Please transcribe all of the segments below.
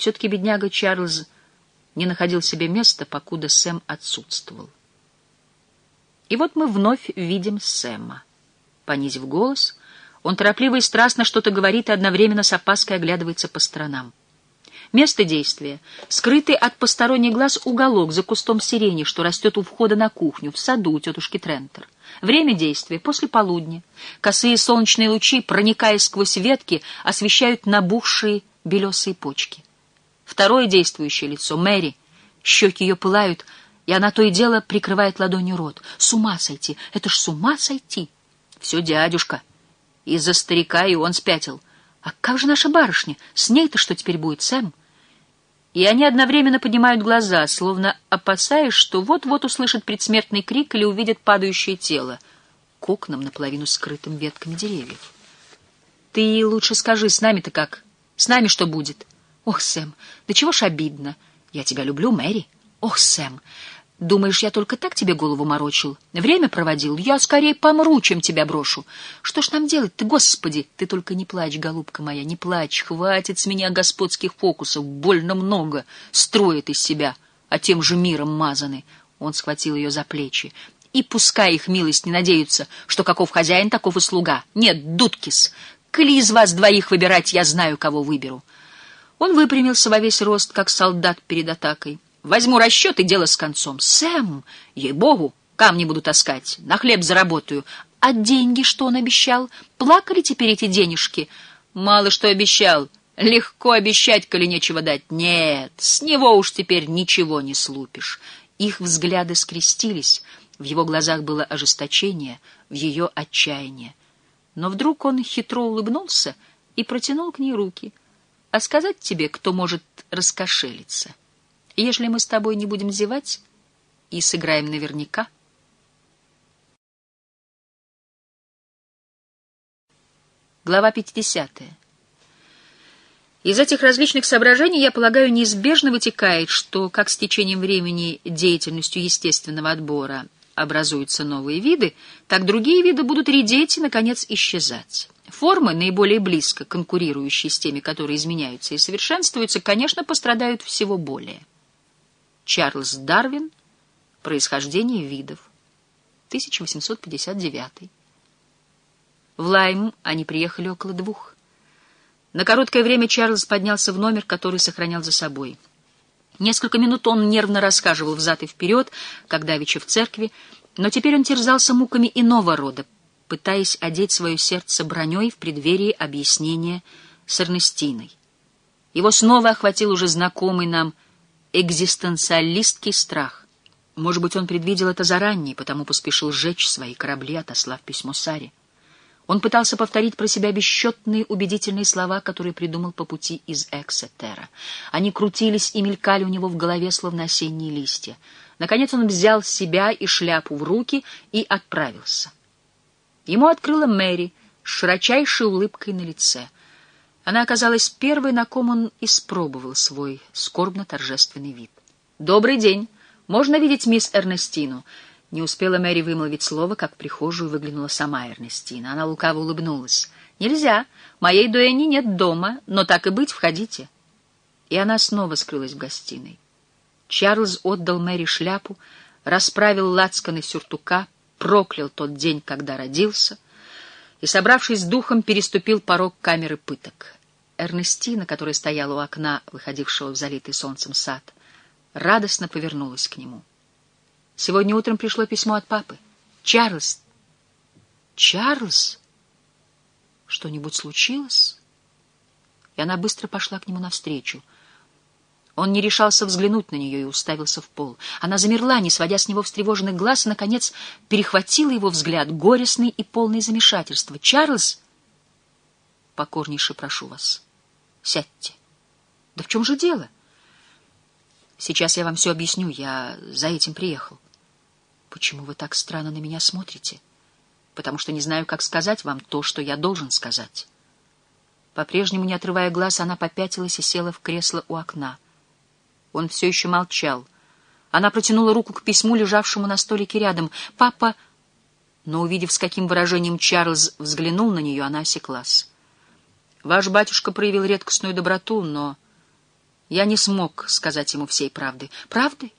все-таки бедняга Чарльз не находил себе места, покуда Сэм отсутствовал. И вот мы вновь видим Сэма. Понизив голос, он торопливо и страстно что-то говорит и одновременно с опаской оглядывается по сторонам. Место действия — скрытый от посторонних глаз уголок за кустом сирени, что растет у входа на кухню, в саду у тетушки Трентер. Время действия — после полудня. Косые солнечные лучи, проникая сквозь ветки, освещают набухшие белесые почки. Второе действующее лицо — Мэри. Щеки ее пылают, и она то и дело прикрывает ладонью рот. С ума сойти! Это ж с ума сойти! Все дядюшка. Из-за старика и он спятил. А как же наша барышня? С ней-то что теперь будет, Сэм? И они одновременно поднимают глаза, словно опасаясь, что вот-вот услышат предсмертный крик или увидят падающее тело к окнам, наполовину скрытым ветками деревьев. «Ты лучше скажи, с нами-то как? С нами что будет?» «Ох, Сэм, да чего ж обидно. Я тебя люблю, Мэри. Ох, Сэм, Думаешь, я только так тебе голову морочил? Время проводил? Я скорее помру, чем тебя брошу. Что ж нам делать ты, Господи? Ты только не плачь, голубка моя, не плачь. Хватит с меня господских фокусов. Больно много строит из себя, а тем же миром мазаны. Он схватил ее за плечи. И пускай их милость не надеются, что каков хозяин, таков и слуга. Нет, Дудкис, коли из вас двоих выбирать, я знаю, кого выберу. Он выпрямился во весь рост, как солдат перед атакой. Возьму расчет и дело с концом. Сэм, ей-богу, камни буду таскать, на хлеб заработаю. А деньги, что он обещал? Плакали теперь эти денежки? Мало что обещал. Легко обещать, коли нечего дать. Нет, с него уж теперь ничего не слупишь. Их взгляды скрестились. В его глазах было ожесточение, в ее отчаяние. Но вдруг он хитро улыбнулся и протянул к ней руки. А сказать тебе, кто может раскошелиться? Ежели мы с тобой не будем зевать и сыграем наверняка. Глава 50. Из этих различных соображений, я полагаю, неизбежно вытекает, что как с течением времени деятельностью естественного отбора образуются новые виды, так другие виды будут редеть и, наконец, исчезать. Формы, наиболее близко конкурирующие с теми, которые изменяются и совершенствуются, конечно, пострадают всего более. Чарльз Дарвин. Происхождение видов. 1859. В Лайм они приехали около двух. На короткое время Чарльз поднялся в номер, который сохранял за собой. Несколько минут он нервно рассказывал взад и вперед, как давеча в церкви, но теперь он терзался муками иного рода, пытаясь одеть свое сердце броней в преддверии объяснения с Эрнестиной. Его снова охватил уже знакомый нам экзистенциалистский страх. Может быть, он предвидел это заранее, потому поспешил сжечь свои корабли, отослав письмо Саре. Он пытался повторить про себя бесчетные убедительные слова, которые придумал по пути из Эксетера. Они крутились и мелькали у него в голове, словно осенние листья. Наконец он взял себя и шляпу в руки и отправился. Ему открыла Мэри с широчайшей улыбкой на лице — она оказалась первой, на ком он испробовал свой скорбно-торжественный вид. «Добрый день! Можно видеть мисс Эрнестину?» Не успела Мэри вымолвить слово, как в прихожую выглянула сама Эрнестина. Она лукаво улыбнулась. «Нельзя. Моей дуэни нет дома, но так и быть, входите». И она снова скрылась в гостиной. Чарльз отдал Мэри шляпу, расправил лацканы сюртука, проклял тот день, когда родился — и, собравшись с духом, переступил порог камеры пыток. Эрнестина, которая стояла у окна, выходившего в залитый солнцем сад, радостно повернулась к нему. Сегодня утром пришло письмо от папы. «Чарльз! Чарльз! Что-нибудь случилось?» И она быстро пошла к нему навстречу — он не решался взглянуть на нее и уставился в пол. Она замерла, не сводя с него встревоженных глаз, и, наконец, перехватила его взгляд, горестный и полный замешательства. «Чарльз!» «Покорнейше прошу вас, сядьте». «Да в чем же дело?» «Сейчас я вам все объясню. Я за этим приехал». «Почему вы так странно на меня смотрите?» «Потому что не знаю, как сказать вам то, что я должен сказать». По-прежнему, не отрывая глаз, она попятилась и села в кресло у окна. Он все еще молчал. Она протянула руку к письму, лежавшему на столике рядом. «Папа...» Но, увидев, с каким выражением Чарльз взглянул на нее, она осеклась. «Ваш батюшка проявил редкостную доброту, но Я не смог сказать ему всей правды. Правды?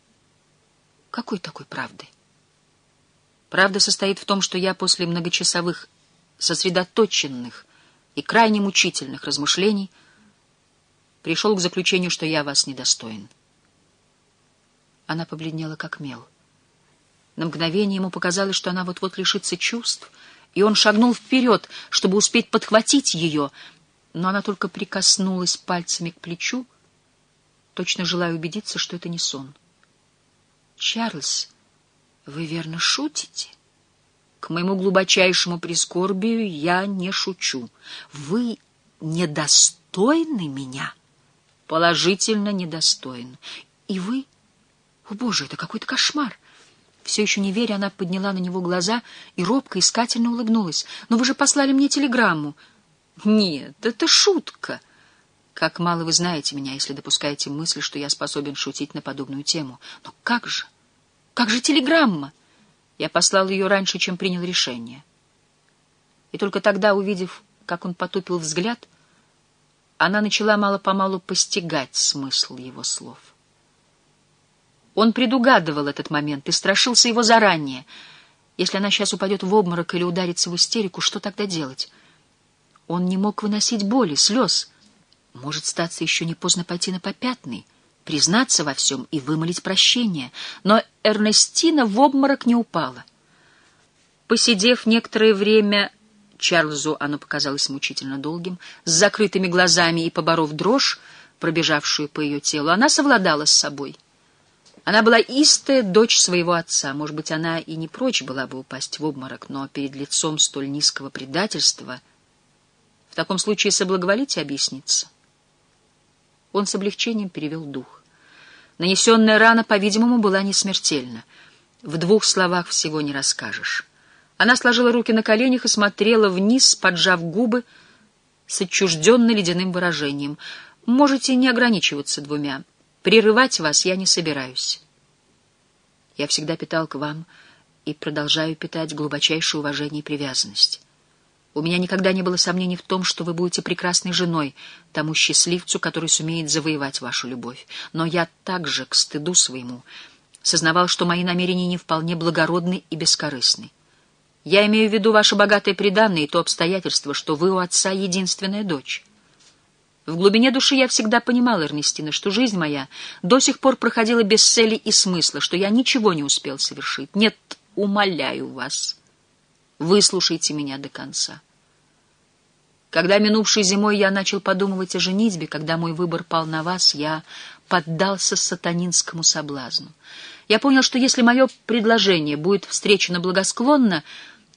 Какой такой правды? Правда состоит в том, что я после многочасовых, сосредоточенных и крайне мучительных размышлений пришел к заключению, что я вас недостоин. Она побледнела, как мел. На мгновение ему показалось, что она вот-вот лишится чувств, и он шагнул вперед, чтобы успеть подхватить ее, но она только прикоснулась пальцами к плечу, точно желая убедиться, что это не сон. «Чарльз, вы верно шутите?» «К моему глубочайшему прискорбию я не шучу. Вы недостойны меня?» «Положительно недостоин. И вы...» «О, Боже, это какой-то кошмар!» Все еще не веря, она подняла на него глаза и робко, искательно улыбнулась. «Но вы же послали мне телеграмму». «Нет, это шутка». Как мало вы знаете меня, если допускаете мысль, что я способен шутить на подобную тему. Но как же? Как же телеграмма? Я послал ее раньше, чем принял решение. И только тогда, увидев, как он потупил взгляд, она начала мало-помалу постигать смысл его слов. Он предугадывал этот момент и страшился его заранее. Если она сейчас упадет в обморок или ударится в истерику, что тогда делать? Он не мог выносить боли, слез. Может, статься еще не поздно пойти на попятный, признаться во всем и вымолить прощение. Но Эрнестина в обморок не упала. Посидев некоторое время, Чарльзу оно показалось мучительно долгим, с закрытыми глазами и поборов дрожь, пробежавшую по ее телу, она совладала с собой. Она была истая дочь своего отца. Может быть, она и не прочь была бы упасть в обморок, но перед лицом столь низкого предательства в таком случае соблаговолите объясниться. Он с облегчением перевел дух. Нанесенная рана, по-видимому, была не смертельна. В двух словах всего не расскажешь. Она сложила руки на коленях и смотрела вниз, поджав губы с отчужденно ледяным выражением. «Можете не ограничиваться двумя. Прерывать вас я не собираюсь. Я всегда питал к вам и продолжаю питать глубочайшее уважение и привязанность. У меня никогда не было сомнений в том, что вы будете прекрасной женой, тому счастливцу, который сумеет завоевать вашу любовь. Но я также, к стыду своему, сознавал, что мои намерения не вполне благородны и бескорыстны. Я имею в виду ваше богатое преданное и то обстоятельство, что вы у отца единственная дочь. В глубине души я всегда понимал, Эрнестина, что жизнь моя до сих пор проходила без цели и смысла, что я ничего не успел совершить. Нет, умоляю вас, Выслушайте меня до конца. Когда минувшей зимой я начал подумывать о женитьбе, когда мой выбор пал на вас, я поддался сатанинскому соблазну. Я понял, что если мое предложение будет встречено благосклонно,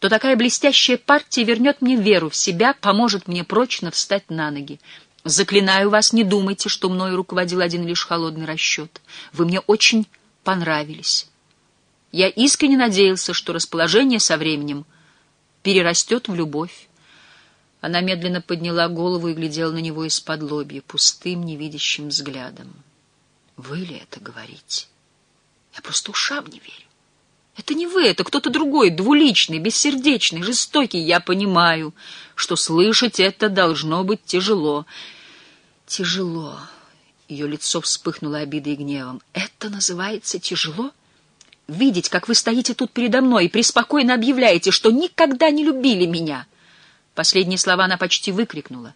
то такая блестящая партия вернет мне веру в себя, поможет мне прочно встать на ноги. Заклинаю вас, не думайте, что мною руководил один лишь холодный расчет. Вы мне очень понравились. Я искренне надеялся, что расположение со временем — перерастет в любовь. Она медленно подняла голову и глядела на него из-под лобья, пустым, невидящим взглядом. «Вы ли это говорите? Я просто ушам не верю. Это не вы, это кто-то другой, двуличный, бессердечный, жестокий. Я понимаю, что слышать это должно быть тяжело. Тяжело». Ее лицо вспыхнуло обидой и гневом. «Это называется тяжело?» видеть, как вы стоите тут передо мной и преспокойно объявляете, что никогда не любили меня. Последние слова она почти выкрикнула,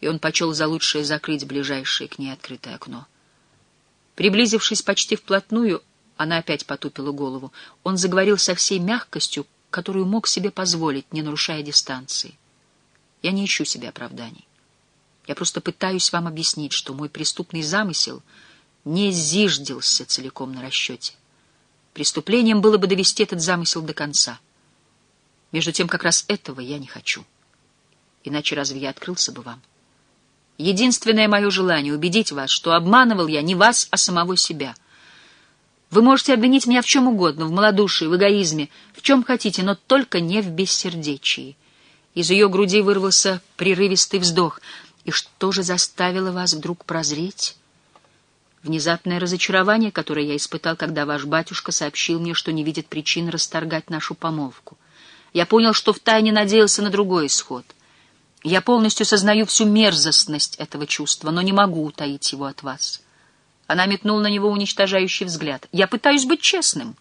и он почел за лучшее закрыть ближайшее к ней открытое окно. Приблизившись почти вплотную, она опять потупила голову. Он заговорил со всей мягкостью, которую мог себе позволить, не нарушая дистанции. Я не ищу себе оправданий. Я просто пытаюсь вам объяснить, что мой преступный замысел не зиждился целиком на расчете. Преступлением было бы довести этот замысел до конца. Между тем, как раз этого я не хочу. Иначе разве я открылся бы вам? Единственное мое желание — убедить вас, что обманывал я не вас, а самого себя. Вы можете обвинить меня в чем угодно, в малодушии, в эгоизме, в чем хотите, но только не в бессердечии. Из ее груди вырвался прерывистый вздох. И что же заставило вас вдруг прозреть? Внезапное разочарование, которое я испытал, когда ваш батюшка сообщил мне, что не видит причин расторгать нашу помолвку. Я понял, что втайне надеялся на другой исход. Я полностью сознаю всю мерзостность этого чувства, но не могу утаить его от вас. Она метнула на него уничтожающий взгляд. Я пытаюсь быть честным.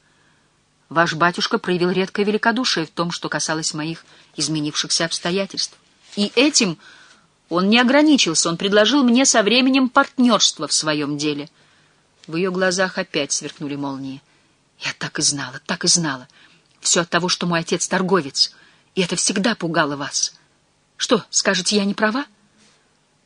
Ваш батюшка проявил редкое великодушие в том, что касалось моих изменившихся обстоятельств. И этим он не ограничился, он предложил мне со временем партнерство в своем деле. В ее глазах опять сверкнули молнии. Я так и знала, так и знала. Все от того, что мой отец торговец, и это всегда пугало вас. Что, скажете, я не права? —